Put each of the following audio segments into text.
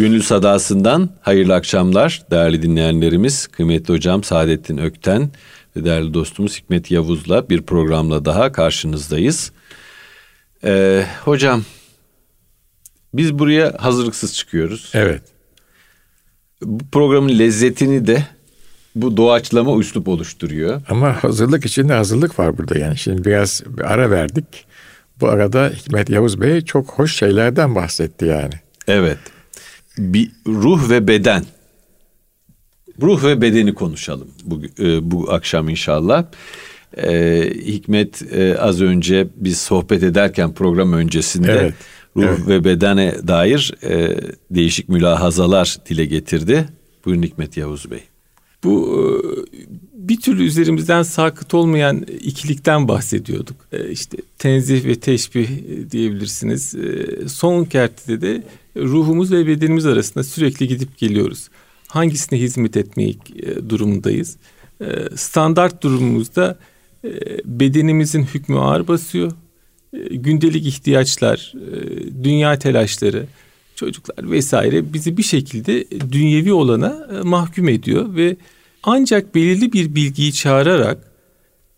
Gönül Sadası'ndan hayırlı akşamlar değerli dinleyenlerimiz. Kıymetli hocam Saadettin Ökten ve değerli dostumuz Hikmet Yavuz'la bir programla daha karşınızdayız. Ee, hocam biz buraya hazırlıksız çıkıyoruz. Evet. Bu programın lezzetini de bu doğaçlama üslup oluşturuyor. Ama hazırlık içinde hazırlık var burada yani. Şimdi biraz bir ara verdik. Bu arada Hikmet Yavuz Bey çok hoş şeylerden bahsetti yani. Evet. Bir ruh ve beden. Ruh ve bedeni konuşalım bu, e, bu akşam inşallah. Ee, Hikmet e, az önce biz sohbet ederken program öncesinde evet, ruh evet. ve bedene dair e, değişik mülahazalar dile getirdi. Buyurun Hikmet Yavuz Bey. Bu e, bir türlü üzerimizden sakıt olmayan ikilikten bahsediyorduk. E, işte tenzih ve teşbih diyebilirsiniz. E, son kertede de ruhumuz ve bedenimiz arasında sürekli gidip geliyoruz. Hangisine hizmet etmeyi durumundayız? Standart durumumuzda bedenimizin hükmü ağır basıyor. Gündelik ihtiyaçlar, dünya telaşları, çocuklar vesaire bizi bir şekilde dünyevi olana e, mahkum ediyor ve ancak belirli bir bilgiyi çağırarak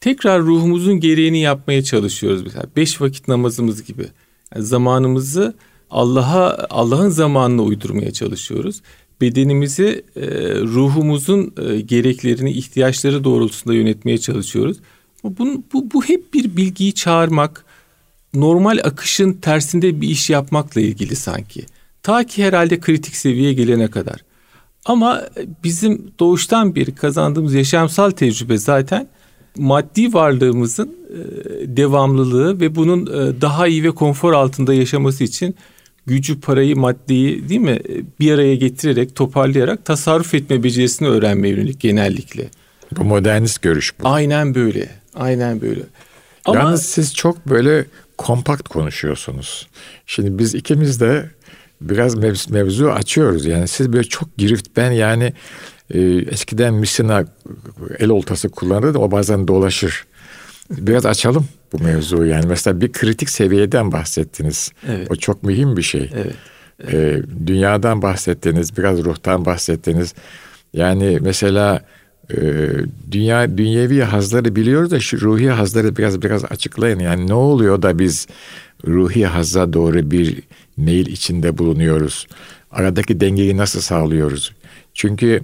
tekrar ruhumuzun gereğini yapmaya çalışıyoruz. Mesela beş vakit namazımız gibi. Yani zamanımızı Allah'a Allah'ın zamanına uydurmaya çalışıyoruz. Bedenimizi e, ruhumuzun e, gereklerini, ihtiyaçları doğrultusunda yönetmeye çalışıyoruz. Bu, bu, bu hep bir bilgiyi çağırmak, normal akışın tersinde bir iş yapmakla ilgili sanki. Ta ki herhalde kritik seviyeye gelene kadar. Ama bizim doğuştan beri kazandığımız yaşamsal tecrübe zaten maddi varlığımızın e, devamlılığı ve bunun e, daha iyi ve konfor altında yaşaması için gücü, parayı, maddeyi değil mi bir araya getirerek, toparlayarak tasarruf etme becerisini öğrenmeye yönelik genellikle. Bu modernist görüş bu. Aynen böyle. Aynen böyle. Ama Yalnız siz çok böyle kompakt konuşuyorsunuz. Şimdi biz ikimiz de biraz mev- mevzu açıyoruz. Yani siz böyle çok girift ben yani e, eskiden misina el oltası kullanırdı o bazen dolaşır. Biraz açalım bu mevzuyu yani. Mesela bir kritik seviyeden bahsettiniz. Evet. O çok mühim bir şey. Evet. evet. E, dünyadan bahsettiniz, biraz ruhtan bahsettiniz. Yani mesela e, dünya dünyevi hazları biliyoruz da şu ruhi hazları biraz biraz açıklayın. Yani ne oluyor da biz ruhi hazza doğru bir meyil içinde bulunuyoruz? Aradaki dengeyi nasıl sağlıyoruz? Çünkü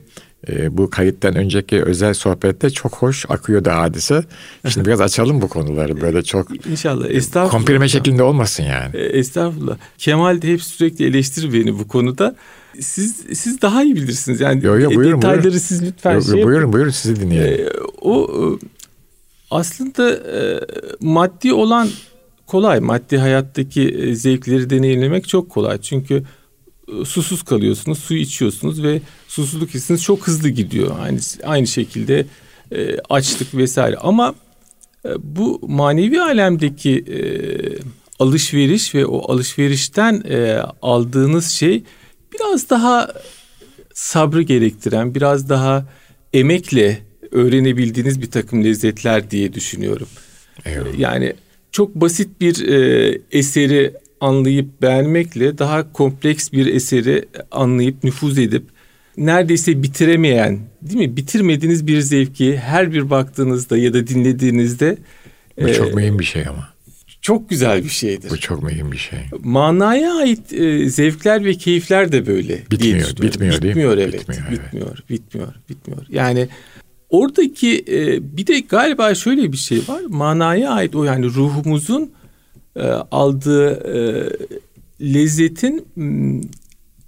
e, bu kayıttan önceki özel sohbette çok hoş akıyordu hadise. Şimdi biraz açalım bu konuları böyle çok. İnşallah. Estağfurullah. Komprime şeklinde olmasın yani. E, estağfurullah. Kemal de hep sürekli eleştirir beni bu konuda. Siz siz daha iyi bilirsiniz. Yani yo, yo, buyurun, detayları buyurun. siz lütfen yo, şey Buyurun buyurun sizi dinleyelim. E, o aslında e, maddi olan kolay. Maddi hayattaki e, zevkleri deneyimlemek çok kolay. Çünkü e, susuz kalıyorsunuz, su içiyorsunuz ve susuzluk hissiniz çok hızlı gidiyor. Aynı aynı şekilde e, açlık vesaire. Ama e, bu manevi alemdeki e, alışveriş ve o alışverişten e, aldığınız şey biraz daha sabrı gerektiren, biraz daha emekle öğrenebildiğiniz bir takım lezzetler diye düşünüyorum. Eyvallah. Yani çok basit bir e, eseri anlayıp beğenmekle daha kompleks bir eseri anlayıp nüfuz edip neredeyse bitiremeyen değil mi bitirmediğiniz bir zevki her bir baktığınızda ya da dinlediğinizde bu e, çok mühim bir şey ama çok güzel bir şeydir. Bu çok mühim bir şey. Manaya ait e, zevkler ve keyifler de böyle. Bitmiyor, bitmiyor, bitmiyor değil mi? Evet, bitmiyor, evet. bitmiyor, bitmiyor, bitmiyor. Yani Oradaki e, bir de galiba şöyle bir şey var. Manaya ait o yani ruhumuzun e, aldığı e, lezzetin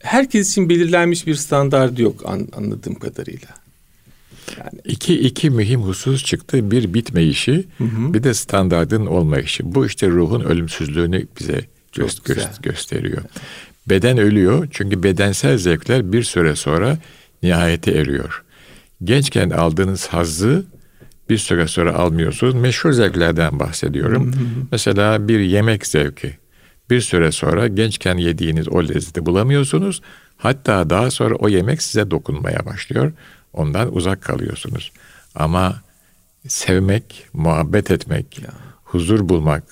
herkes için belirlenmiş bir standardı yok an, anladığım kadarıyla. Yani. İki, iki mühim husus çıktı. Bir bitmeyişi, hı hı. bir de standardın olmayışı. Bu işte ruhun ölümsüzlüğünü bize gö- gö- gösteriyor. Beden ölüyor çünkü bedensel zevkler bir süre sonra nihayete eriyor gençken aldığınız hazzı bir süre sonra almıyorsunuz. Meşhur zevklerden bahsediyorum. Mesela bir yemek zevki. Bir süre sonra gençken yediğiniz o lezzeti bulamıyorsunuz. Hatta daha sonra o yemek size dokunmaya başlıyor. Ondan uzak kalıyorsunuz. Ama sevmek, muhabbet etmek, ya. huzur bulmak,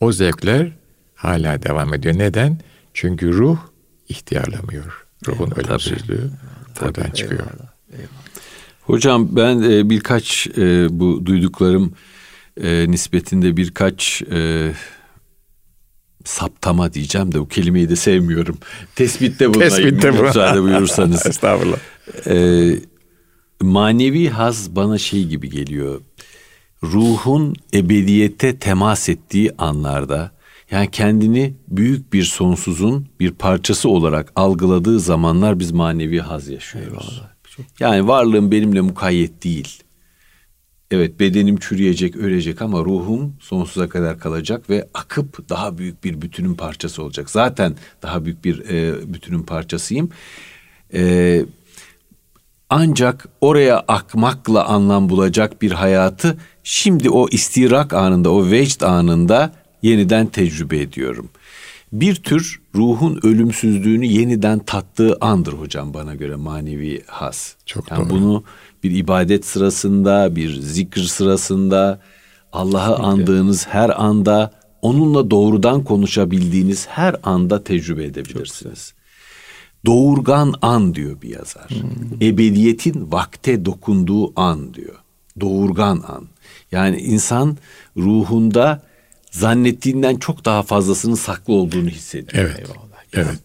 o zevkler hala devam ediyor. Neden? Çünkü ruh ihtiyarlamıyor. Ruhun ölümsüzlüğü oradan çıkıyor. Eyvallah. Eyvallah. Hocam ben e, birkaç e, bu duyduklarım e, nispetinde birkaç e, saptama diyeceğim de bu kelimeyi de sevmiyorum. Tespitte bulunayım. Tespitte bu. Müsaade buyurursanız. Estağfurullah. E, manevi haz bana şey gibi geliyor. Ruhun ebediyete temas ettiği anlarda yani kendini büyük bir sonsuzun bir parçası olarak algıladığı zamanlar biz manevi haz yaşıyoruz. Yani varlığım benimle mukayyet değil. Evet bedenim çürüyecek, ölecek ama ruhum sonsuza kadar kalacak ve akıp daha büyük bir bütünün parçası olacak. Zaten daha büyük bir e, bütünün parçasıyım. E, ancak oraya akmakla anlam bulacak bir hayatı şimdi o istirak anında, o vecd anında yeniden tecrübe ediyorum. Bir tür ruhun ölümsüzlüğünü yeniden tattığı andır hocam bana göre manevi has. Çok yani doğru. Bunu bir ibadet sırasında, bir zikir sırasında, Allah'ı andığınız her anda, onunla doğrudan konuşabildiğiniz her anda tecrübe edebilirsiniz. Doğurgan an diyor bir yazar. Ebediyetin vakte dokunduğu an diyor. Doğurgan an. Yani insan ruhunda zannettiğinden çok daha fazlasının saklı olduğunu hissediyor. Evet. Evet.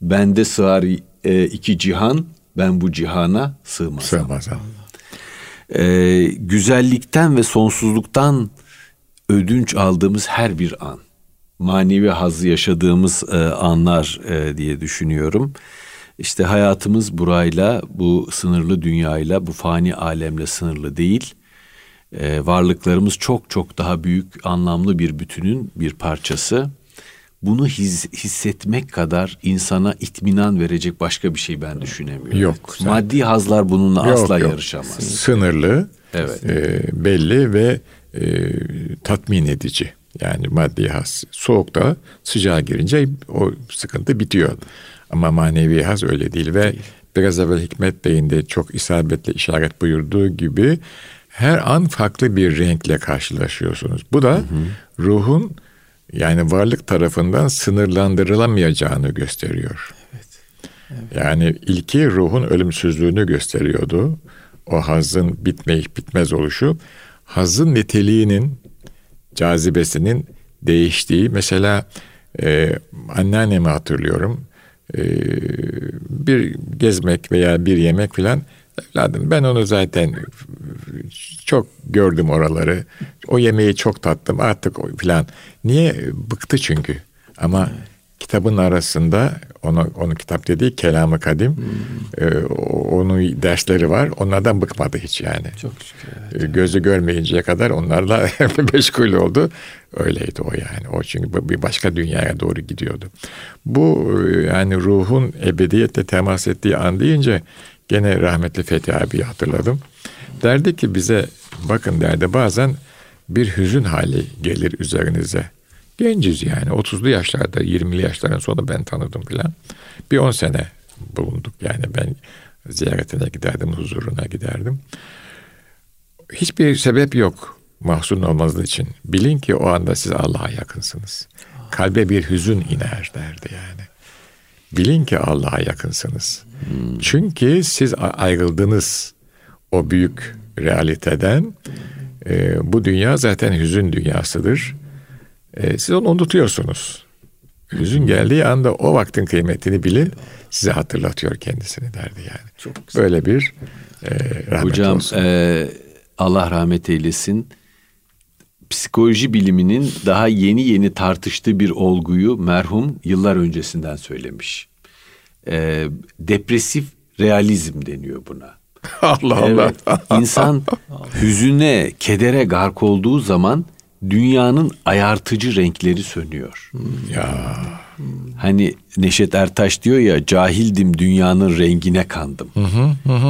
Bende sığar e, iki cihan, ben bu cihana sığmaz. Sığmaz. E, güzellikten ve sonsuzluktan ödünç aldığımız her bir an, manevi hazzı yaşadığımız e, anlar e, diye düşünüyorum. İşte hayatımız burayla, bu sınırlı dünyayla, bu fani alemle sınırlı değil. E, varlıklarımız çok çok daha büyük, anlamlı bir bütünün bir parçası. Bunu his, hissetmek kadar insana itminan verecek başka bir şey ben düşünemiyorum. Yok, zaten. Maddi hazlar bununla Yok, asla yok. yarışamaz. Sınırlı, Evet. e, belli ve e, tatmin edici. Yani maddi has. Soğukta sıcağa girince o sıkıntı bitiyor. Ama manevi haz öyle değil ve biraz evvel Hikmet Bey'in de çok isabetle işaret buyurduğu gibi her an farklı bir renkle karşılaşıyorsunuz. Bu da ruhun yani varlık tarafından sınırlandırılamayacağını gösteriyor. Yani ilki ruhun ölümsüzlüğünü gösteriyordu. O hazın bitmeyip bitmez oluşu. Hazın niteliğinin, cazibesinin değiştiği. Mesela e, anneannemi hatırlıyorum. E, bir gezmek veya bir yemek filan. Evladım ben onu zaten çok gördüm oraları. O yemeği çok tattım artık o filan. Niye? Bıktı çünkü. Ama kitabın arasında onu, onu kitap dediği kelamı kadim e, o- onun dersleri var. Onlardan bıkmadı hiç yani. Çok şükür. evet. E, Gözü görmeyinceye kadar onlarla meşgul oldu. Öyleydi o yani. O çünkü bir başka dünyaya doğru gidiyordu. Bu e, yani ruhun ebediyetle temas ettiği an deyince gene rahmetli Fethi abi hatırladım. Derdi ki bize bakın derdi bazen bir hüzün hali gelir üzerinize. Genciz yani 30'lu yaşlarda 20'li yaşların sonu ben tanıdım filan. Bir 10 sene bulunduk yani ben ziyaretine giderdim huzuruna giderdim. Hiçbir sebep yok mahzun olmanız için. Bilin ki o anda siz Allah'a yakınsınız. Kalbe bir hüzün iner derdi yani. Bilin ki Allah'a yakınsınız. Çünkü siz ayrıldınız o büyük realiteden. Ee, bu dünya zaten hüzün dünyasıdır. Ee, siz onu unutuyorsunuz. Hüzün geldiği anda o vaktin kıymetini bilin. Size hatırlatıyor kendisini derdi yani. Çok güzel. Böyle bir e, rahmet Hocam olsun. e, Allah rahmet eylesin. Psikoloji biliminin daha yeni yeni tartıştığı bir olguyu merhum yıllar öncesinden söylemiş. E, depresif realizm deniyor buna. Allah Allah. Evet, insan hüzüne, kedere gark olduğu zaman dünyanın ayartıcı renkleri sönüyor. Ya Hani Neşet Ertaş diyor ya cahildim dünyanın rengine kandım.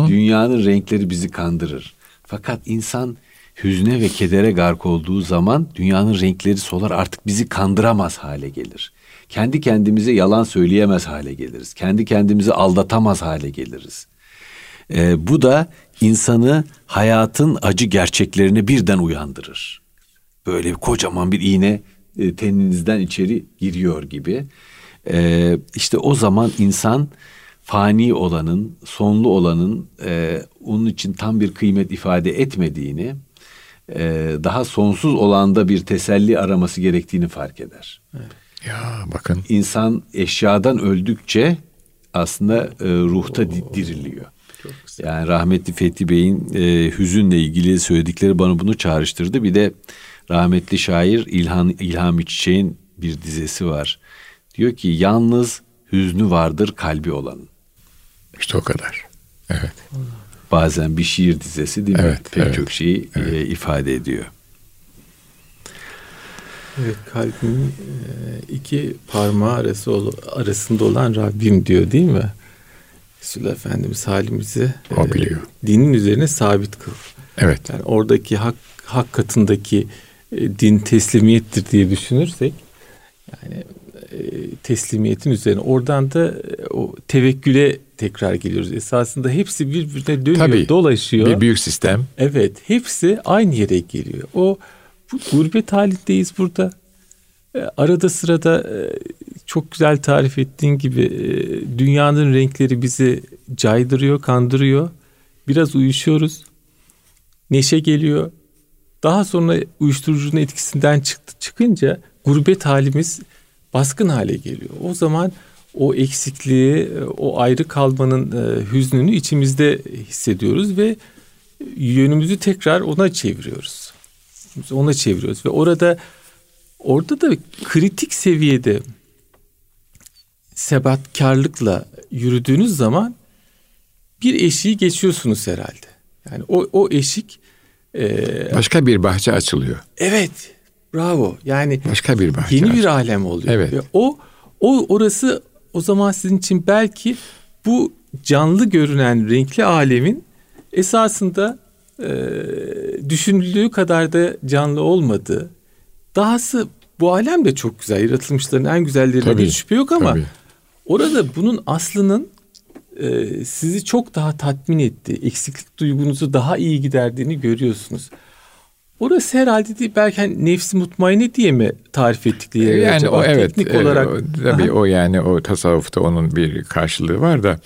Dünyanın renkleri bizi kandırır. Fakat insan hüzne ve kedere gark olduğu zaman dünyanın renkleri solar artık bizi kandıramaz hale gelir. Kendi kendimize yalan söyleyemez hale geliriz. Kendi kendimizi aldatamaz hale geliriz. Ee, bu da insanı hayatın acı gerçeklerini birden uyandırır. Böyle bir kocaman bir iğne e, teninizden içeri giriyor gibi. Ee, işte o zaman insan fani olanın, sonlu olanın e, onun için tam bir kıymet ifade etmediğini, e, daha sonsuz olanda bir teselli araması gerektiğini fark eder. Ya bakın. İnsan eşyadan öldükçe aslında e, ruhta di- diriliyor. Yani rahmetli Fethi Bey'in e, hüzünle ilgili söyledikleri bana bunu çağrıştırdı. Bir de rahmetli şair İlhan İlhami Çiçek'in bir dizesi var. Diyor ki yalnız hüznü vardır kalbi olanın. İşte o kadar. Evet. Bazen bir şiir dizesi değil mi? Evet, Pek evet, çok şeyi e, ifade ediyor. Evet kalbimin e, iki parmağı arası ol- arasında olan Rabbim diyor değil mi? Resulullah Efendimiz halimizi O biliyor. dinin üzerine sabit kıl. Evet. Yani oradaki hak, hak katındaki e, din teslimiyettir diye düşünürsek yani e, teslimiyetin üzerine oradan da e, o tevekküle tekrar geliyoruz. Esasında hepsi birbirine dönüyor, Tabii. dolaşıyor. Bir büyük sistem. Evet, hepsi aynı yere geliyor. O bu gurbet halindeyiz burada. E, arada sırada e, çok güzel tarif ettiğin gibi e, dünyanın renkleri bizi caydırıyor, kandırıyor. Biraz uyuşuyoruz. Neşe geliyor. Daha sonra uyuşturucunun etkisinden çıktı, çıkınca gurbet halimiz baskın hale geliyor. O zaman o eksikliği, o ayrı kalmanın e, hüznünü içimizde hissediyoruz ve yönümüzü tekrar ona çeviriyoruz. Ona çeviriyoruz ve orada orada da kritik seviyede sebatkarlıkla yürüdüğünüz zaman bir eşiği geçiyorsunuz herhalde. Yani o o eşik e, Başka bir bahçe açılıyor. evet bravo yani Başka bir bahçe yeni bir alem oluyor. Evet. Ve o o orası o zaman sizin için belki bu canlı görünen renkli alemin esasında e, düşünüldüğü kadar da canlı olmadığı. Dahası bu alem de çok güzel. Yaratılmışların en güzellerinden Tabii, hiç şüphe yok ama tabii. orada bunun aslının e, sizi çok daha tatmin etti. Eksiklik duygunuzu daha iyi giderdiğini görüyorsunuz. Orası herhalde değil, belki hani nefsi mutmainne diye mi tarif ettikleri yer Yani acaba? o evet. Teknik e, olarak. o- tabii Aha. o yani o tasavvufta onun bir karşılığı var da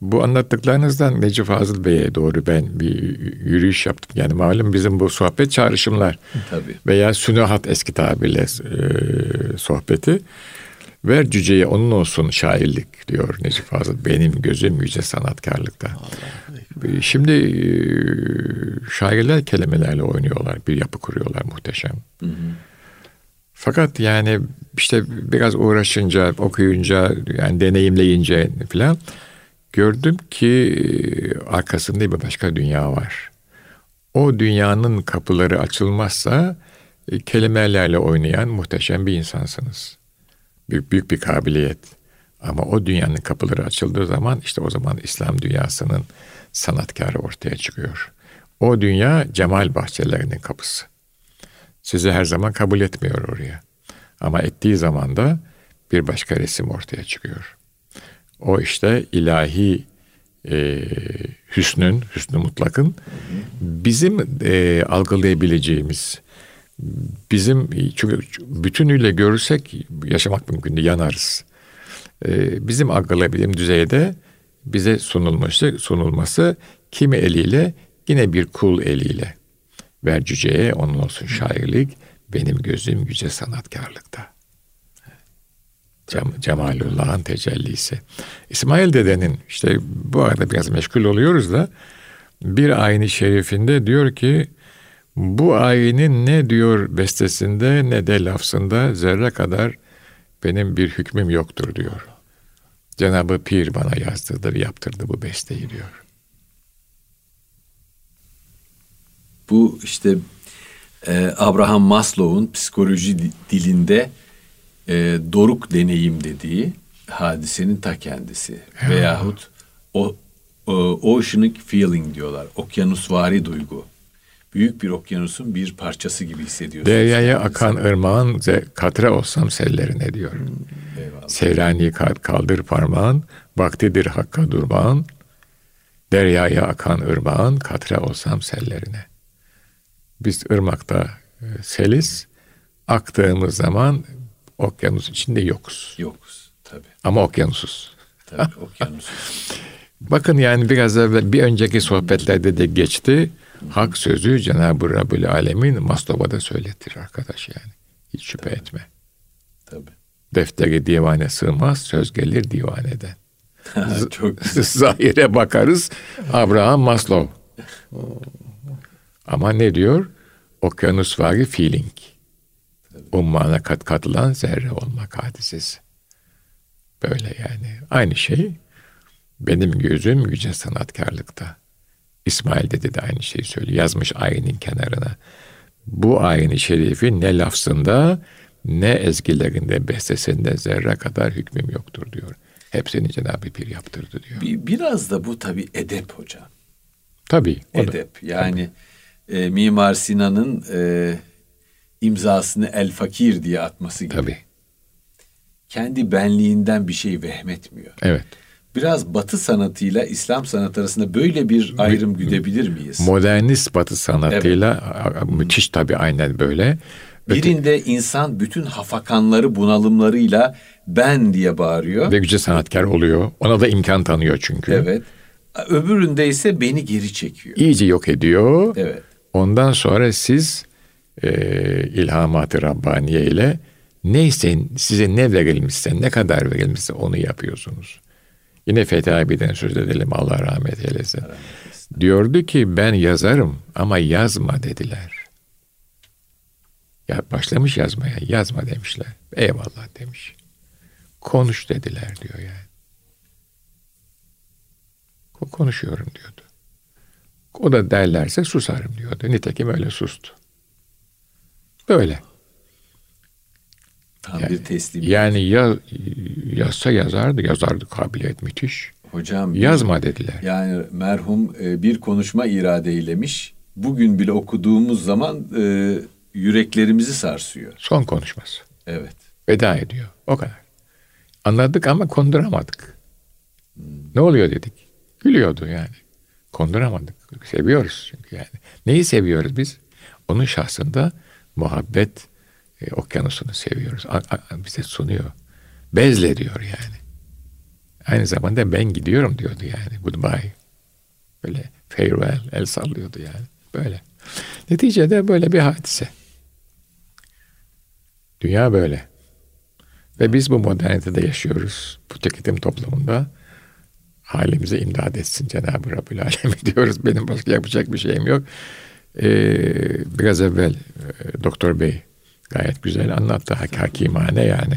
bu anlattıklarınızdan Necip Fazıl Bey'e doğru ben bir yürüyüş yaptım. Yani malum bizim bu sohbet çağrışımlar Tabii. veya sünuhat eski tabirle e, sohbeti. Ver cüceye onun olsun şairlik diyor Necip Fazıl. Benim gözüm yüce sanatkarlıkta. E, Şimdi e, şairler kelimelerle oynuyorlar. Bir yapı kuruyorlar muhteşem. Fakat yani işte biraz uğraşınca, okuyunca, yani deneyimleyince falan gördüm ki e, arkasında bir başka dünya var. O dünyanın kapıları açılmazsa e, kelimelerle oynayan muhteşem bir insansınız. Büyük, büyük bir kabiliyet. Ama o dünyanın kapıları açıldığı zaman işte o zaman İslam dünyasının sanatkarı ortaya çıkıyor. O dünya cemal bahçelerinin kapısı. Sizi her zaman kabul etmiyor oraya. Ama ettiği zaman da bir başka resim ortaya çıkıyor. O işte ilahi e, hüsnün, hüsnü mutlakın bizim e, algılayabileceğimiz, bizim çünkü bütünüyle görürsek yaşamak mümkün değil, yanarız. E, bizim algılayabildiğim düzeyde bize sunulması, sunulması kimi eliyle yine bir kul eliyle. Ver cüceye onun olsun şairlik, benim gözüm yüce sanatkarlıkta. Cem, Cemalullah'ın tecellisi. İsmail dedenin işte bu arada biraz meşgul oluyoruz da bir ayini şerifinde diyor ki bu ayinin ne diyor bestesinde ne de lafzında zerre kadar benim bir hükmüm yoktur diyor. Cenabı Pir bana yazdırdı, yaptırdı bu besteyi diyor. Bu işte e, Abraham Maslow'un psikoloji di- dilinde e, doruk deneyim dediği hadisenin ta kendisi. Veyahut o, o oceanic feeling diyorlar. Okyanusvari duygu. Büyük bir okyanusun bir parçası gibi hissediyorsunuz. Deryaya akan ırmağın katre olsam sellerine diyor. Eyvallah. Seyrani ka- kaldır parmağın, vaktidir hakka durmağın. Deryaya akan ırmağın katre olsam sellerine. Biz ırmakta e, seliz, aktığımız zaman okyanus içinde yokuz. Yokuz tabii. Ama okyanusuz. Tabii okyanus. Bakın yani biraz evvel bir önceki sohbetlerde de geçti. Hak sözü Cenab-ı Rabbül Alemin Maslow'a da söyletir arkadaş yani. Hiç şüphe etme. Tabii. Defteri divane sığmaz, söz gelir divaneden. Çok Zahire bakarız. Abraham Maslow. Ama ne diyor? Okyanus vari feeling. Ummana kat katılan zerre olmak hadisesi. Böyle yani. Aynı şey benim gözüm yüce sanatkarlıkta. İsmail dedi de aynı şeyi söylüyor. Yazmış ayinin kenarına. Bu ayini şerifi ne lafzında ne ezgilerinde bestesinde zerre kadar hükmüm yoktur diyor. Hepsini Cenab-ı Pir yaptırdı diyor. Bir, biraz da bu tabii edep hocam. Tabii. o da- Edep. Yani e, Mimar Sinan'ın e, imzasını El Fakir diye atması gibi. Tabii. Kendi benliğinden bir şey vehmetmiyor. Evet. Biraz Batı sanatıyla İslam sanatı arasında böyle bir ayrım güdebilir miyiz? Modernist batı sanatıyla a- müthiş tabii aynen böyle. Birinde insan bütün hafakanları, bunalımlarıyla ben diye bağırıyor. ve yüce sanatkar oluyor. Ona da imkan tanıyor çünkü. Evet. Öbüründe ise beni geri çekiyor. İyice yok ediyor. Evet. Ondan sonra siz e, ilhamat-ı Rabbaniye ile neyse size ne verilmişse, ne kadar verilmişse onu yapıyorsunuz. Yine Fethi abi'den söz edelim Allah rahmet eylesin. Diyordu ki ben yazarım ama yazma dediler. Ya başlamış yazmaya yazma demişler. Eyvallah demiş. Konuş dediler diyor yani. Ko- Konuşuyorum diyordu. O da derlerse susarım diyordu. Nitekim öyle sustu. Böyle. Tam Yani- bir teslim. Yani ya, yazsa yazardı. Yazardı kabiliyet müthiş. Hocam Yazma dediler. Yani merhum e, bir konuşma irade eylemiş. Bugün bile okuduğumuz zaman e, yüreklerimizi sarsıyor. Son konuşması. Evet. Veda ediyor. O kadar. Anladık ama konduramadık. Ne oluyor dedik. Gülüyordu yani. Konduramadık. Seviyoruz çünkü yani. Neyi seviyoruz biz? Onun şahsında muhabbet e, okyanusunu seviyoruz. A- a- bize sunuyor. Bezle diyor yani. Aynı zamanda ben gidiyorum diyordu yani. Goodbye. Böyle farewell el sallıyordu yani. Böyle. Neticede böyle bir hadise. Dünya böyle. Ve biz bu modernitede yaşıyoruz. Bu tüketim toplumunda halimize imdad etsin Cenab-ı Rabbül Alem diyoruz. Benim başka yapacak bir şeyim yok. Ee, biraz evvel e, Doktor Bey gayet güzel anlattı. Hak, hakimane yani.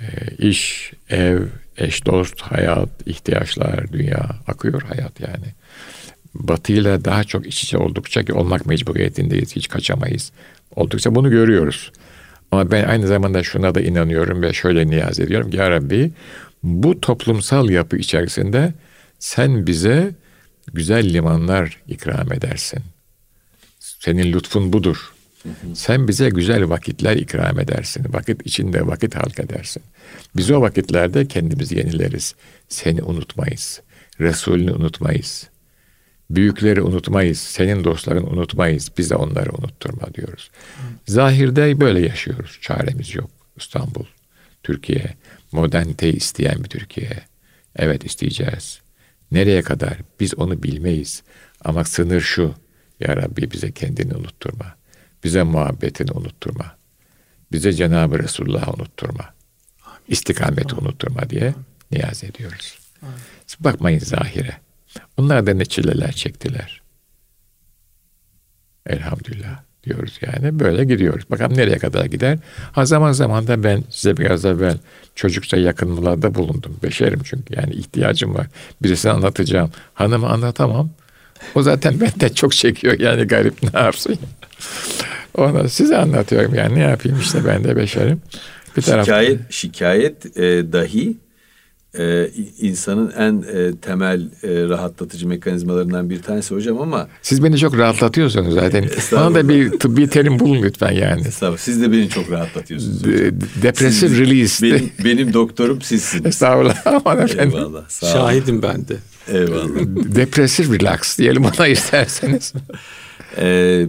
Ee, iş, ev, eş, dost, hayat, ihtiyaçlar, dünya akıyor hayat yani. Batıyla daha çok iç içe oldukça ki olmak mecburiyetindeyiz. Hiç kaçamayız. Oldukça bunu görüyoruz. Ama ben aynı zamanda şuna da inanıyorum ve şöyle niyaz ediyorum. ki, Ya Rabbi bu toplumsal yapı içerisinde sen bize güzel limanlar ikram edersin. Senin lütfun budur. Sen bize güzel vakitler ikram edersin. Vakit içinde vakit halk edersin. Biz o vakitlerde kendimizi yenileriz. Seni unutmayız. Resulünü unutmayız. Büyükleri unutmayız. Senin dostlarını unutmayız. Biz de onları unutturma diyoruz. Zahirde böyle yaşıyoruz. Çaremiz yok. İstanbul, Türkiye, moderniteyi isteyen bir Türkiye. Evet isteyeceğiz. Nereye kadar? Biz onu bilmeyiz. Ama sınır şu. Ya Rabbi bize kendini unutturma. Bize muhabbetini unutturma. Bize Cenab-ı Resulullah'ı unutturma. İstikameti unutturma diye niyaz ediyoruz. Siz bakmayın zahire. Onlar da ne çileler çektiler. Elhamdülillah diyoruz yani. Böyle gidiyoruz. Bakalım nereye kadar gider. Ha zaman zaman da ben size biraz evvel çocukça yakınmalarda bulundum. Beşerim çünkü yani ihtiyacım var. Birisine anlatacağım. Hanımı anlatamam. O zaten benden çok çekiyor yani garip ne yapsın. Ona size anlatıyorum yani ne yapayım işte ben de beşerim. Bir taraftan- Şikayet, şikayet e, dahi e, insanın en e, temel e, rahatlatıcı mekanizmalarından bir tanesi hocam ama Siz beni çok rahatlatıyorsunuz zaten. Bana da bir tıbbi terim bulun lütfen yani. estağfurullah, siz de beni çok rahatlatıyorsunuz. hocam. De- Depresif Siz- release. Benim, benim doktorum sizsiniz. Estağfurullah aman efendim. Eyvallah. Sağ olun. Şahidim ben de. Eyvallah. Depresif relax diyelim ona isterseniz. Ee,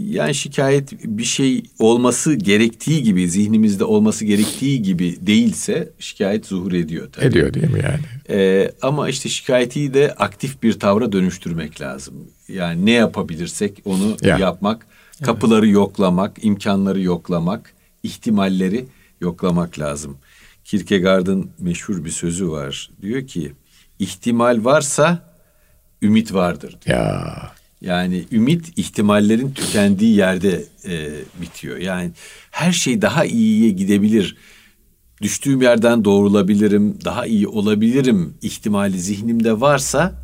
Yani şikayet bir şey olması gerektiği gibi, zihnimizde olması gerektiği gibi değilse şikayet zuhur ediyor tabii. Ediyor değil mi yani? Ee, ama işte şikayeti de aktif bir tavra dönüştürmek lazım. Yani ne yapabilirsek onu Ya. yapmak, kapıları yoklamak, imkanları yoklamak, ihtimalleri yoklamak lazım. Kierkegaard'ın meşhur bir sözü var. Diyor ki, ihtimal varsa ümit vardır. Ya Yani ümit ihtimallerin tükendiği yerde e, bitiyor. Yani her şey daha iyiye gidebilir. Düştüğüm yerden doğrulabilirim, daha iyi olabilirim ihtimali zihnimde varsa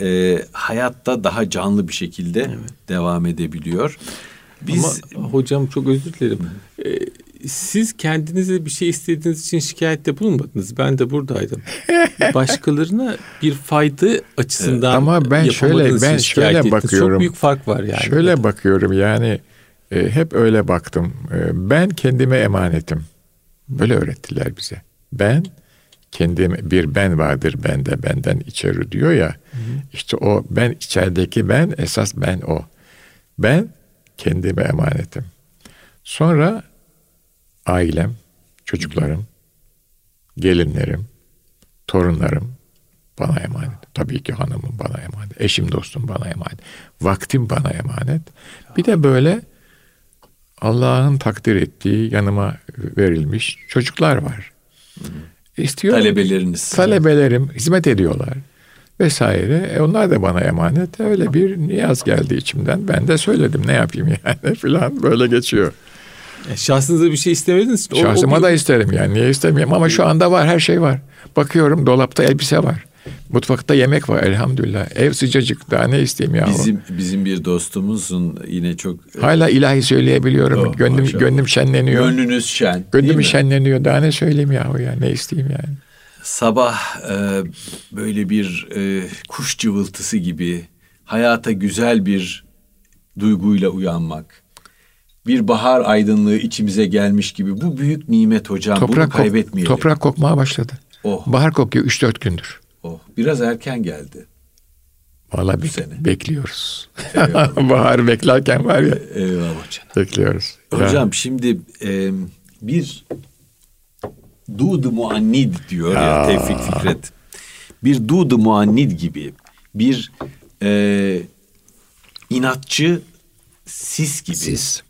e, hayatta daha canlı bir şekilde devam edebiliyor. Biz Ama hocam çok özür dilerim. Ee, siz kendinize bir şey istediğiniz için şikayette bulunmadınız. Ben de buradaydım. Başkalarına bir fayda açısından Ama ben şöyle- ben şöyle bakıyorum. Çok büyük fark var yani. şöyle bakıyorum yani e, hep öyle baktım. E, ben kendime emanetim. Böyle öğrettiler bize. Ben kendim bir ben vardır bende benden içeri diyor ya. İşte o ben içerideki ben esas ben o. Ben kendime emanetim. Sonra ailem, çocuklarım, gelinlerim, torunlarım bana emanet. Tabii ki hanımım bana emanet. Eşim dostum bana emanet. Vaktim bana emanet. Bir de böyle Allah'ın takdir ettiği yanıma verilmiş çocuklar var. İstiyor. talebeleriniz. Talebelerim hizmet ediyorlar vesaire. E onlar da bana emanet. Öyle bir niyaz geldi içimden. Ben de söyledim ne yapayım yani filan böyle geçiyor. Yani şahsınıza bir şey istemediniz. O- o Şahsıma bir- da isterim yani. Niye istemeyeyim ama şu anda var her şey var. Bakıyorum dolapta elbise var. Mutfakta yemek var elhamdülillah. Ev sıcacık daha ne isteyeyim ya. Bizim bizim bir dostumuzun yine çok Hala ilahi söyleyebiliyorum. Oh, gönlüm maşallah. gönlüm şenleniyor. gönlünüz şen. Gönlüm şenleniyor. Daha ne söyleyeyim yahu ya. Ne isteyeyim yani. sabah e, böyle bir e, kuş cıvıltısı gibi hayata güzel bir duyguyla uyanmak. Bir bahar aydınlığı içimize gelmiş gibi bu büyük nimet hocam. Bunu Toprak, kok- kaybetmeyelim. toprak kokmaya başladı. Oh. Bahar kokuyor 3-4 gündür. Oh, biraz erken geldi. Vallahi bek- sene. bekliyoruz. Bahar beklerken var ya Eyvallah canım. bekliyoruz. Ya. Hocam şimdi e, bir dudu muannid diyor ya Tevfik Fikret. Bir dudu muannid gibi bir e, inatçı sis gibi Siz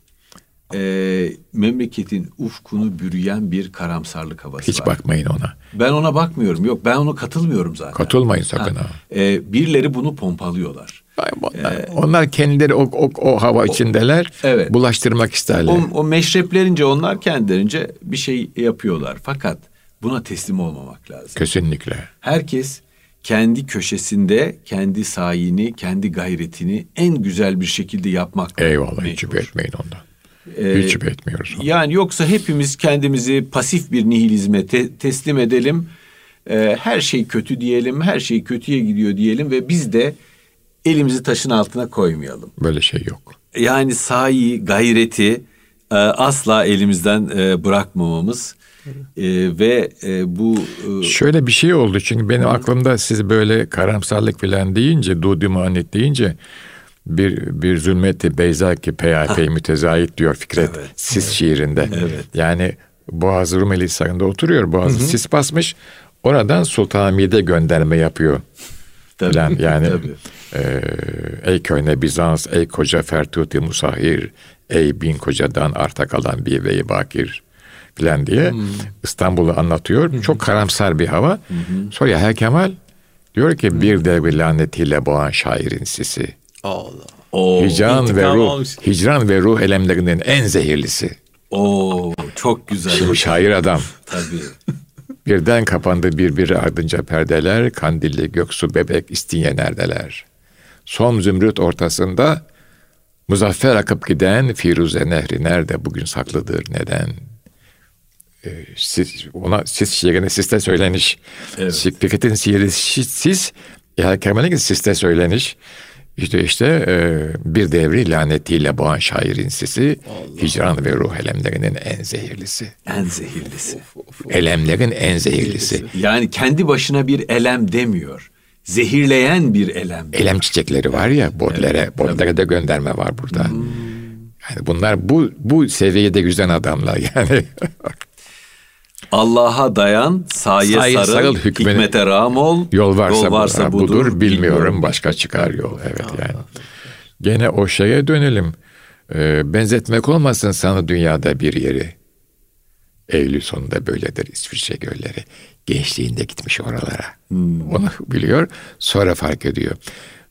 e, memleketin ufkunu bürüyen bir karamsarlık havası hiç var. bakmayın ona. Ben ona bakmıyorum. Yok ben ona katılmıyorum zaten. Katılmayın sakın ha. E, birileri bunu pompalıyorlar. Onlar, onlar kendileri o, o, o hava içindeler. evet. Bulaştırmak isterler. O, o meşreplerince onlar kendilerince bir şey yapıyorlar. Fakat buna teslim olmamak lazım. Kesinlikle. Herkes kendi köşesinde kendi sayini, kendi gayretini en güzel bir şekilde yapmak Eyvallah hiç mecbur. etmeyin ondan. Ee, hiç etmiyoruz. Yani yoksa hepimiz kendimizi pasif bir nihilizme te- teslim edelim. Ee, her şey kötü diyelim, her şey kötüye gidiyor diyelim ve biz de elimizi taşın altına koymayalım. Böyle şey yok. Yani sahi, gayreti e, asla elimizden e, bırakmamamız e, ve e, bu e, Şöyle bir şey oldu çünkü benim aklımda siz böyle karamsarlık falan deyince, Dudi Muhannet deyince bir bir zulmeti Beyza ki peyapey mütezayit diyor Fikret Evet, Sis şiirinde. Evet. Yani Boğaz Rumeli Hisarı'nda oturuyor. Boğazı sis basmış. Oradan Sultanahmet'e gönderme yapıyor. tabii, Falan yani tabii. e, ey köyne Bizans, ey koca Fertuti Musahir, ey bin kocadan arta kalan bir vey bakir filan diye İstanbul'u anlatıyor. Çok karamsar bir hava. Sonra Yahya Kemal diyor ki bir devri lanetiyle boğan şairin sisi. Allah. Oo, Hicran ve ruh, almış. hicran ve ruh elemlerinin en zehirlisi. oo, çok güzel. Şimdi şair adam. Tabii. Birden kapandı birbiri ardınca perdeler, kandilli göksu bebek istinye neredeler. Son zümrüt ortasında muzaffer akıp giden Firuze Nehri nerede bugün saklıdır neden? Ee, siz, ona siz şiirine siste söyleniş. Evet. Fikret'in şiiri şi- siz, ya Kemal'in siste söyleniş. İşte işte e, bir devri lanetiyle boğan şairin sesi, hicran ve ruh elemlerinin en zehirlisi. En zehirlisi. Elemlerin en zehirlisi. Yani kendi başına bir elem demiyor. zehirleyen bir elem. Elem çiçekleri var ya Bodler'e, evet, Bodler'e de gönderme var burada. Hmm. Yani bunlar bu bu seviyede güzel adamlar yani. Allah'a dayan, saye, saye sarıl, sarıl hükmüne, hikmete ram ol. Yol varsa, yol varsa budur, budur, bilmiyorum başka çıkar yol. Evet yani. Gene o şeye dönelim. Ee, benzetmek olmasın sana dünyada bir yeri. Eylül sonunda böyledir İsviçre gölleri. Gençliğinde gitmiş oralara. Hmm. Onu biliyor. Sonra fark ediyor.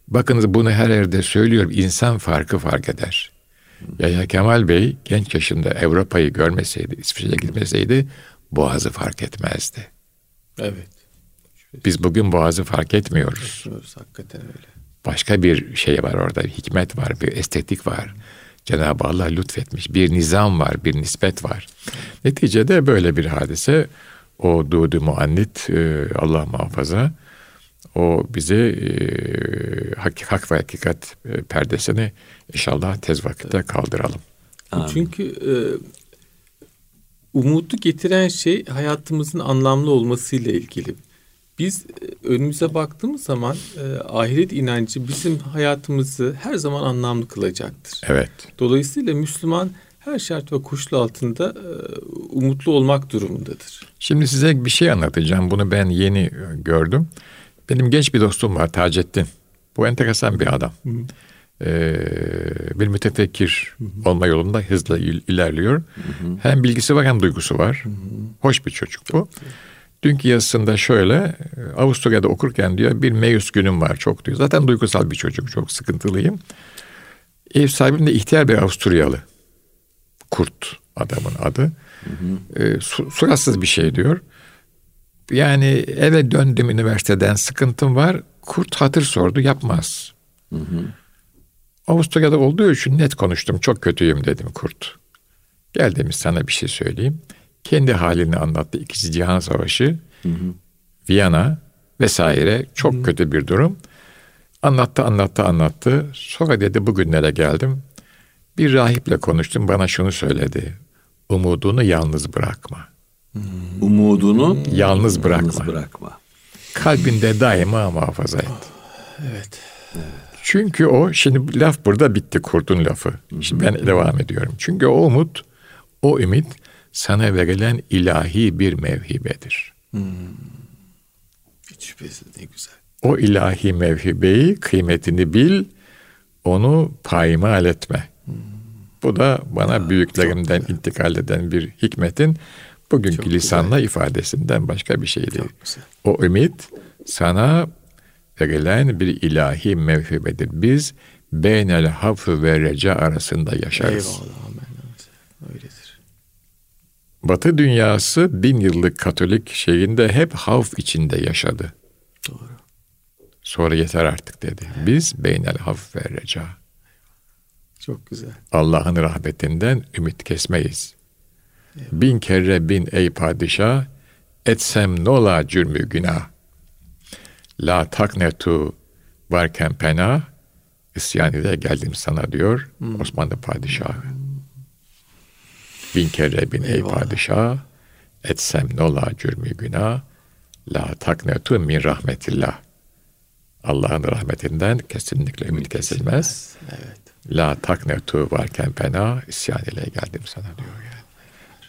Bakınız bunu her yerde söylüyorum. İnsan farkı fark eder. Hmm. Yahya Kemal Bey genç yaşında Avrupa'yı görmeseydi, İsviçre'ye gitmeseydi Boğaz'ı fark etmezdi. Evet. Biz bugün Boğaz'ı fark etmiyoruz. Etmiyoruz hakikaten öyle. Başka bir şey var orada, bir hikmet var, bir estetik var. Cenab-ı Allah lütfetmiş. Bir nizam var, bir nispet var. Neticede böyle bir hadise. O dudu muannit, e, Allah muhafaza, o bize e, hak, hak ve hakikat e, perdesini inşallah tez vakitte kaldıralım. Amin. Çünkü umudu getiren şey hayatımızın anlamlı olmasıyla ilgili. Biz e, önümüze baktığımız zaman e, ahiret inancı bizim hayatımızı her zaman anlamlı kılacaktır. Evet. Dolayısıyla Müslüman her şart ve koşul altında e, umutlu olmak durumundadır. Şimdi size bir şey anlatacağım. Bunu ben yeni e, gördüm. Benim genç bir dostum var Taceddin. Bu enteresan bir adam. Hı Ee, bir mütefekkir hı hı. olma yolunda hızla il- ilerliyor. Hı hı. Hem bilgisi var hem duygusu var. Hı hı. Hoş bir çocuk bu. Çok Dünkü yazısında şöyle Avusturya'da okurken diyor bir meyus günüm var çok diyor. Zaten duygusal bir çocuk çok sıkıntılıyım. Ev sahibim de ihtiyar bir Avusturyalı. Kurt adamın adı. Hı hı. E, su, suratsız bir şey diyor. Yani eve döndüm üniversiteden sıkıntım var. Kurt hatır sordu yapmaz. Hı hı. Avusturya'da olduğu için net konuştum. Çok kötüyüm dedim kurt. Gel demiş sana bir şey söyleyeyim kendi halini anlattı. İkinci Cihan Savaşı, hı hı. Viyana vesaire çok hı. kötü bir durum. Anlattı, anlattı, anlattı. Sonra dedi bugünlere geldim. Bir rahiple konuştum, bana şunu söyledi. Umudunu yalnız bırakma. Hmm. Umudunu yalnız bırakma. Yalnız bırakma. Kalbinde daima muhafaza et. Evet. Çünkü o, şimdi laf burada bitti kurtun lafı. Şimdi ben devam ediyorum. Çünkü o umut, o ümit sana verilen ilahi bir mevhibedir. Hmm. Hiç şüphesiz ne güzel. O ilahi mevhibeyi kıymetini bil, onu paymal etme. Hmm. Bu da bana ya, büyüklerimden intikal eden bir hikmetin bugünkü çok lisanla güzel. ifadesinden başka bir şey değil. O ümit sana verilen bir ilahi mevhibedir. Biz beynel hafı ve reca arasında yaşarız. Eyvallah amen. Öyledir. Batı dünyası bin yıllık Katolik şeyinde hep havf içinde yaşadı. Doğru. Sonra yeter artık dedi. Biz beynel havf ve reca. Çok güzel. Allah'ın rahmetinden ümit kesmeyiz. Eyvallah. Bin kere bin ey padişah, etsem nola cürmü günah. La taknetu varken pena, isyan ile geldim sana diyor hmm. Osmanlı padişahı. Bin kere bin ey padişah, etsem nola cürmü günah, la taknetu min rahmetillah. Allah'ın rahmetinden kesinlikle ümit kesilmez. Evet. La taknetu varken pena isyan ile geldim sana diyor yani.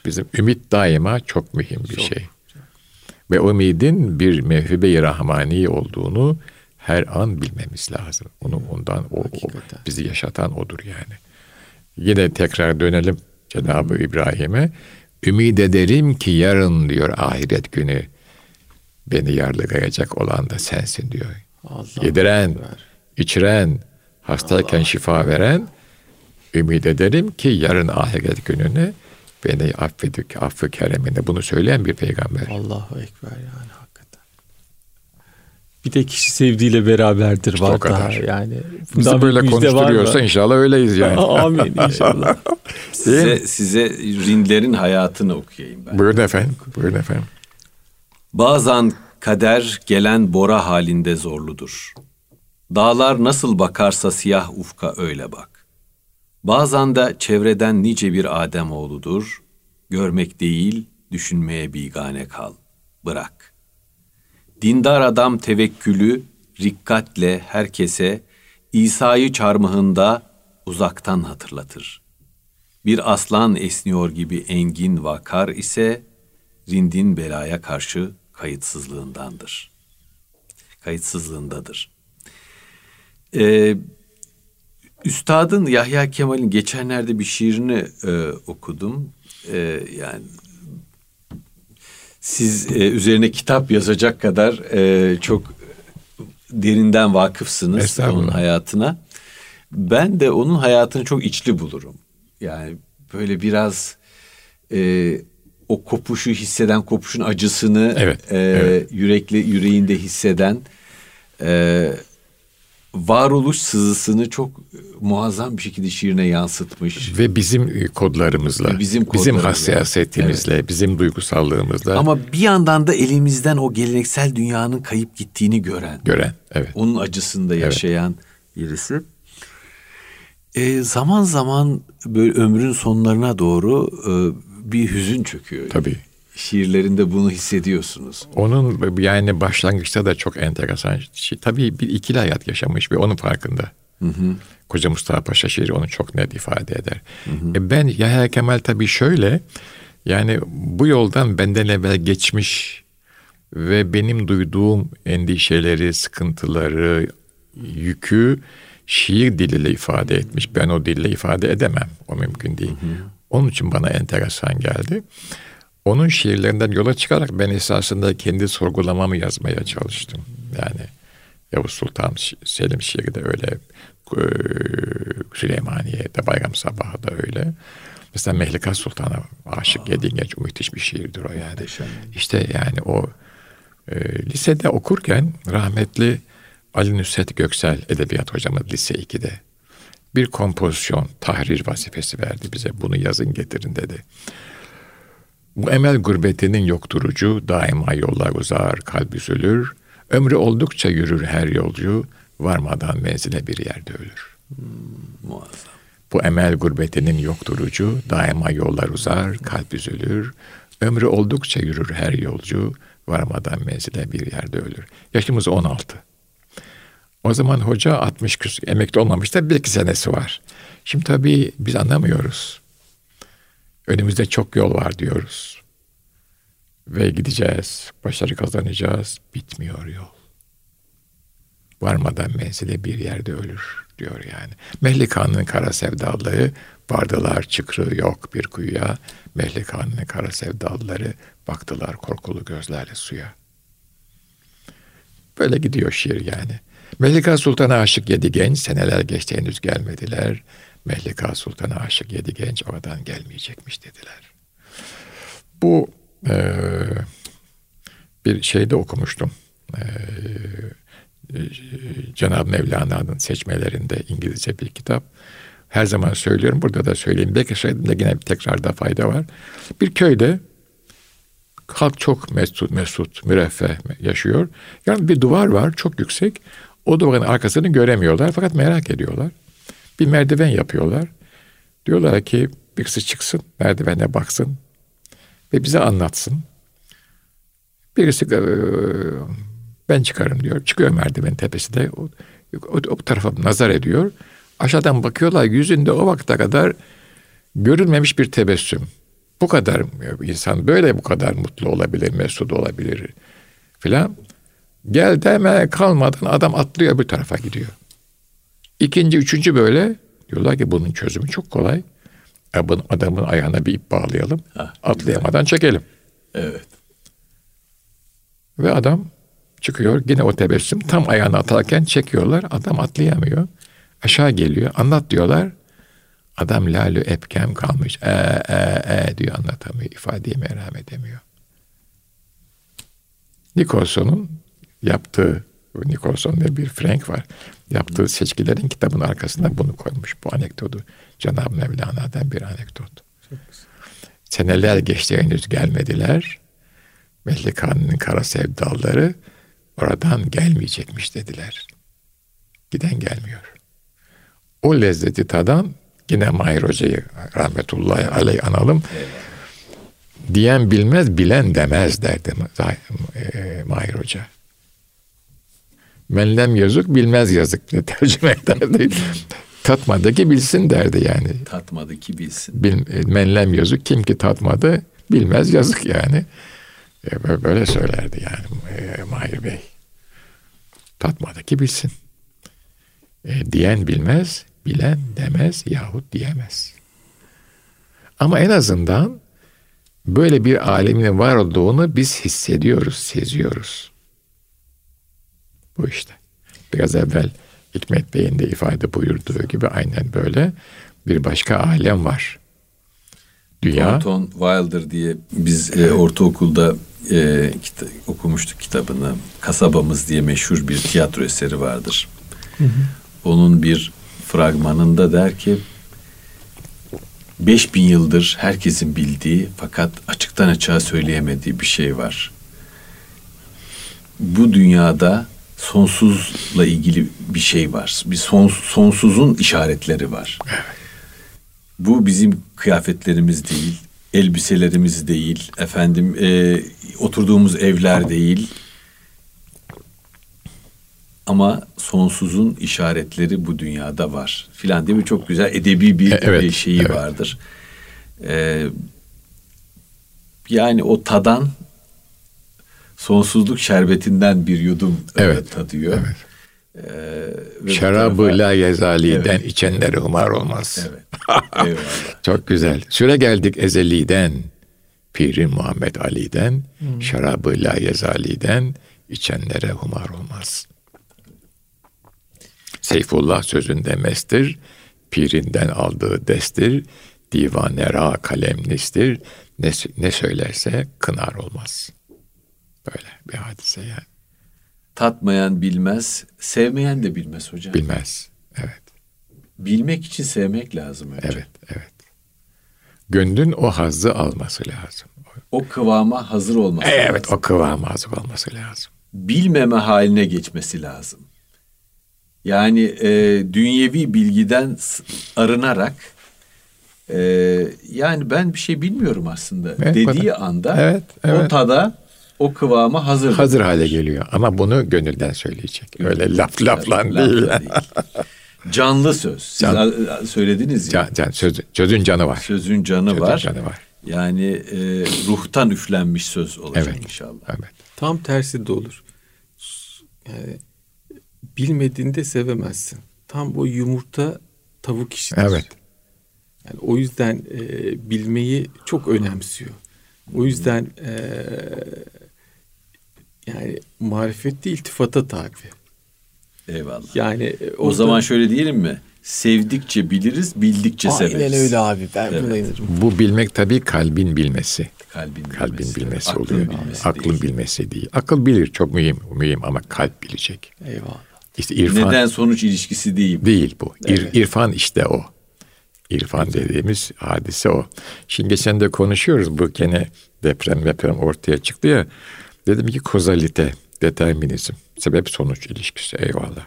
Bizim ümit daima çok mühim bir çok, şey. Ve ümidin bir mevhibe-i rahmani olduğunu her an bilmemiz lazım. Onu ondan o, o bizi yaşatan odur yani. Yine tekrar dönelim Cenab-ı İbrahim'e ümid ederim ki yarın diyor ahiret günü beni yarlıgayacak olan da sensin diyor. Allah Yediren, Allah. içiren, hastayken Allah şifa veren ümid ederim ki yarın ahiret gününü beni affedip affı kereminde bunu söyleyen bir peygamber. Allahu Ekber yani bir de kişi sevdiğiyle beraberdir işte var daha yani. Bizi böyle konuşturuyorsa inşallah öyleyiz yani. Amin inşallah. size, size Rinlerin hayatını okuyayım ben. Buyurun efendim. Buyurun efendim. Bazen kader gelen bora halinde zorludur. Dağlar nasıl bakarsa siyah ufka öyle bak. Bazen de çevreden nice bir Adem oğludur. Görmek değil, düşünmeye bigane kal. Bırak. Dindar adam tevekkülü rikkatle herkese İsa'yı çarmıhında uzaktan hatırlatır. Bir aslan esniyor gibi engin vakar ise rindin belaya karşı kayıtsızlığındandır. Kayıtsızlığındadır. Ee, Üstadın Yahya Kemal'in geçenlerde bir şiirini e, okudum. E, yani siz e, üzerine kitap yazacak kadar e, çok derinden vakıfsınız onun hayatına. Ben de onun hayatını çok içli bulurum. Yani böyle biraz e, o kopuşu hisseden, kopuşun acısını evet, e, evet. yürekli yüreğinde hisseden e, varoluş sızısını çok muazzam bir şekilde şiirine yansıtmış. Ve bizim e, kodlarımızla, bizim, kodlarımızla. bizim hassasiyetimizle, evet. bizim duygusallığımızla. Ama bir yandan da elimizden o geleneksel dünyanın kayıp gittiğini gören. Gören, evet. Onun acısında yaşayan evet. birisi. E, zaman zaman böyle ömrün sonlarına doğru e, bir hüzün çöküyor. Tabii. Şiirlerinde bunu hissediyorsunuz. Onun yani başlangıçta da çok enteresan. Şey, tabii bir ikili hayat yaşamış ve onun farkında. Hı hı. Koca Mustafa Paşa şiiri onu çok net ifade eder. Hı hı. E ben Yahya Kemal tabii şöyle yani bu yoldan benden evvel geçmiş ve benim duyduğum endişeleri, sıkıntıları, yükü şiir diliyle ifade etmiş. Ben o dille ifade edemem. O mümkün değil. Hı hı. Onun için bana enteresan geldi. Onun şiirlerinden yola çıkarak ben esasında kendi sorgulamamı yazmaya çalıştım. Yani Yavuz Sultan Selim şiiri de öyle. Süleymaniye'de Bayram Sabahı da öyle. Mesela Mehlika Sultan'a aşık yedi genç müthiş bir şiirdir o yani. İşte yani o e, lisede okurken rahmetli Ali Nusret Göksel edebiyat hocamız lise 2'de bir kompozisyon, tahrir vazifesi verdi bize. Bunu yazın getirin dedi. Bu emel gurbetinin yokturucu, daima yollar uzar, kalp üzülür. Ömrü oldukça yürür her yolcu, varmadan menzile bir yerde ölür. Hmm, muazzam. Bu emel gurbetinin yokturucu, daima yollar uzar, kalp üzülür. Ömrü oldukça yürür her yolcu, varmadan menzile bir yerde ölür. Yaşımız 16. O zaman hoca 60 küsur, emekli olmamış da bir iki senesi var. Şimdi tabii biz anlamıyoruz. Önümüzde çok yol var diyoruz. Ve gideceğiz, başarı kazanacağız. Bitmiyor yol. Varmadan menzile bir yerde ölür diyor yani. Mehlika'nın kara sevdalıları vardılar çıkrı yok bir kuyuya. Mehlika'nın kara sevdalıları baktılar korkulu gözlerle suya. Böyle gidiyor şiir yani. Melika Sultan'a aşık yedi genç seneler geçti henüz gelmediler. Melika Sultan'a aşık yedi genç oradan gelmeyecekmiş dediler. Bu e, bir şeyde okumuştum. E, Cenab-ı Mevlana'nın seçmelerinde İngilizce bir kitap. Her zaman söylüyorum, burada da söyleyeyim. Belki söylediğimde yine bir tekrarda fayda var. Bir köyde halk çok mesut, mesut, müreffeh yaşıyor. Yani bir duvar var, çok yüksek. O duvarın arkasını göremiyorlar fakat merak ediyorlar. Bir merdiven yapıyorlar. Diyorlar ki birisi çıksın, merdivene baksın ve bize anlatsın. Birisi ben çıkarım diyor. Çıkıyor merdiven tepesinde. O, o, o tarafa nazar ediyor. Aşağıdan bakıyorlar yüzünde o vakte kadar görülmemiş bir tebessüm. Bu kadar insan böyle bu kadar mutlu olabilir, mesut olabilir filan. Gel deme kalmadan adam atlıyor bir tarafa gidiyor. İkinci, üçüncü böyle diyorlar ki bunun çözümü çok kolay. Adamın ayağına bir ip bağlayalım. Ha, atlayamadan güzel. çekelim. Evet. Ve adam çıkıyor yine o tebessüm tam ayağına atarken çekiyorlar. Adam atlayamıyor. Aşağı geliyor. Anlat diyorlar. Adam lalü epkem kalmış. E, e, e diyor anlatamıyor. İfadeyi merham edemiyor. Nicholson'un yaptığı Nicholson diye bir Frank var. Yaptığı seçkilerin kitabın arkasında bunu koymuş. Bu anekdotu Cenab-ı Mevlana'dan bir anekdot. Seneler geçti henüz gelmediler. Mehlika'nın kara sevdaları oradan gelmeyecekmiş dediler. Giden gelmiyor. O lezzeti tadan yine Mahir Hoca'yı rahmetullahi aleyh analım. Diyen bilmez, bilen demez derdi Mahir Hoca. Menlem yazık bilmez yazık diye tercüme ederdi. tatmadı ki bilsin derdi yani. Tatmadı ki bilsin. Bil, menlem yazık kim ki tatmadı bilmez yazık yani. E, böyle söylerdi yani e, Mahir Bey. Tatmadı ki bilsin. E, diyen bilmez, bilen demez yahut diyemez. Ama en azından böyle bir alemin var olduğunu biz hissediyoruz, seziyoruz. Bu işte. Biraz evvel Hikmet Bey'in de ifade buyurduğu gibi aynen böyle bir başka alem var. Dünya. Thornton Wilder diye biz e, ortaokulda e, kita- okumuştuk kitabını. Kasabamız diye meşhur bir tiyatro eseri vardır. Hı hı. Onun bir fragmanında der ki 5000 yıldır herkesin bildiği fakat açıktan açığa söyleyemediği bir şey var. Bu dünyada sonsuzla ilgili bir şey var. Bir son, sonsuzun işaretleri var. Bu bizim kıyafetlerimiz değil, elbiselerimiz değil, efendim e, oturduğumuz evler değil. Ama sonsuzun işaretleri bu dünyada var. Filan değil mi? Çok güzel edebi bir evet, şeyi evet. vardır. Ee, yani o tadan sonsuzluk şerbetinden bir yudum e, evet, tadıyor. Evet. Ee, Şarabı tarafa... la yezaliden evet. içenlere umar olmaz. Evet. Eyvallah. Çok güzel. Süre geldik ezeliden. Pirin Muhammed Ali'den, hmm. şarabı la yezaliden içenlere humar olmaz. Seyfullah sözünde mestir, pirinden aldığı destir, divanera kalemlistir, ne, ne söylerse kınar olmaz.'' Böyle bir hadise yani. Tatmayan bilmez, sevmeyen de bilmez hocam. Bilmez, evet. Bilmek için sevmek lazım önce. Evet, evet. Gönlün o hazzı alması lazım. O kıvama hazır olması evet, lazım. Evet, o kıvama hazır olması lazım. Bilmeme haline geçmesi lazım. Yani e, dünyevi bilgiden arınarak e, yani ben bir şey bilmiyorum aslında evet, dediği bana. anda evet, evet. o tada o kıvama hazır. Hazır hale geliyor ama bunu gönülden söyleyecek. Öyle laf laflan laf, değil. değil. Canlı söz. Siz can, söylediniz ya. Can, can, söz, sözün canı var. Sözün canı sözün var. Canı var. Yani e, ruhtan üflenmiş söz olacak evet, inşallah. Evet. Tam tersi de olur. Yani bilmediğinde sevemezsin. Tam o yumurta tavuk işidir. Evet. Yani o yüzden e, bilmeyi çok önemsiyor. O yüzden e, yani marifette iltifata tabi. Eyvallah. Yani e, orada... o zaman şöyle diyelim mi? Sevdikçe biliriz, bildikçe Aynen severiz. Aynen öyle abi. Ben evet. buna inanırım. Bu bilmek tabii kalbin bilmesi. Kalbin bilmesi, kalbin bilmesi evet. oluyor. Aklın bilmesi, Aklın değil. bilmesi değil. Akıl bilir çok mühim, mühim ama kalp bilecek. Eyvallah. İşte irfan neden sonuç ilişkisi değil. Değil bu. Evet. İrfan işte o. İrfan Güzel. dediğimiz hadise o. Şimdi geçen de konuşuyoruz bu gene deprem deprem ortaya çıktı ya. Dedim ki kozalite, determinizm, sebep sonuç ilişkisi eyvallah.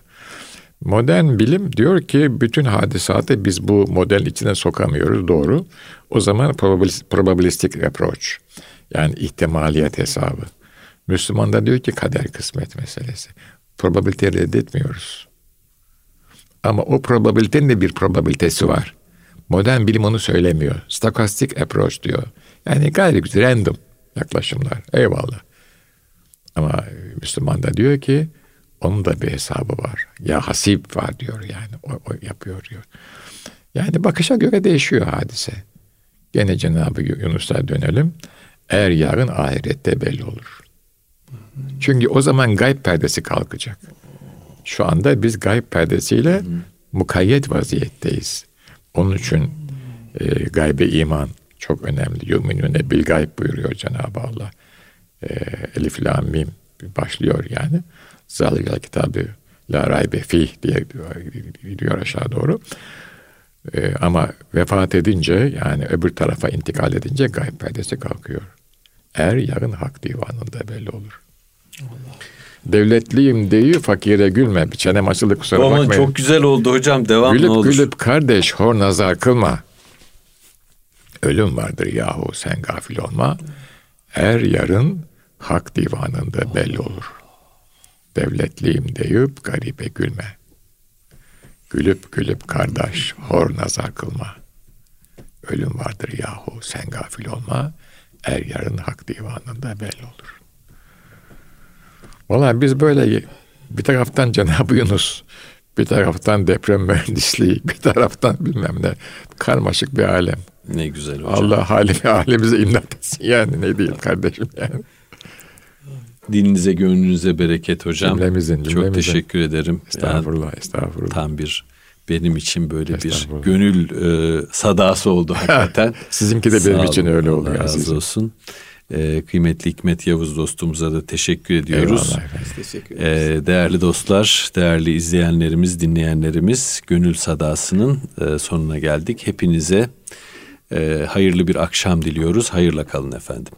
Modern bilim diyor ki bütün hadisatı biz bu model içine sokamıyoruz doğru. O zaman probabilistik approach yani ihtimaliyet hesabı. Müslüman da diyor ki kader kısmet meselesi. Probabiliteyi reddetmiyoruz. Ama o probabilitenin de bir probabilitesi var. Modern bilim onu söylemiyor. Stochastic approach diyor. Yani gayri random yaklaşımlar. Eyvallah. Ama Müslüman da diyor ki onun da bir hesabı var. Ya hasip var diyor yani. O, o yapıyor diyor. Yani bakışa göre değişiyor hadise. Gene Cenab-ı Yunus'a dönelim. Eğer yarın ahirette belli olur. Çünkü o zaman gayb perdesi kalkacak. Şu anda biz gayb perdesiyle mukayyet vaziyetteyiz. Onun için e, gaybe iman çok önemli. Yuminune bil gayb buyuruyor Cenab-ı Allah e, Elif La Mim başlıyor yani. Zaligal kitabı La raybe fih diye gidiyor aşağı doğru. E, ama vefat edince yani öbür tarafa intikal edince gayb perdesi kalkıyor. Eğer yarın hak divanında belli olur. Allah. Devletliyim deyi fakire gülme. Çenem açıldı kusura Aman bakmayın. Çok güzel oldu hocam devam gülüp, ne olur. Gülüp kardeş hor nazar kılma. Ölüm vardır yahu sen gafil olma. Er yarın hak divanında belli olur. devletliyim deyip garibe gülme. Gülüp gülüp kardeş hor nazar kılma. Ölüm vardır yahu sen gafil olma. Er yarın hak divanında belli olur. Valla biz böyle bir taraftan Cenab-ı Yunus, bir taraftan deprem mühendisliği, bir taraftan bilmem ne karmaşık bir alem. Ne güzel hocam. Allah halimi halimize imdat etsin yani ne diyeyim kardeşim yani. Dilinize gönlünüze bereket hocam. Cümlemizin, Çok cümlemizin. teşekkür ederim. Estağfurullah, Yani estağfurullah. tam bir benim için böyle bir gönül e, sadası oldu hakikaten. Sizinki de Sağ benim olun, için öyle Allah oluyor razı olsun. E, kıymetli Hikmet Yavuz dostumuza da teşekkür ediyoruz. Eyvallah efendim. Teşekkür ederiz. E, değerli dostlar, değerli izleyenlerimiz, dinleyenlerimiz, Gönül Sadası'nın e, sonuna geldik. Hepinize e, hayırlı bir akşam diliyoruz. Hayırla kalın efendim.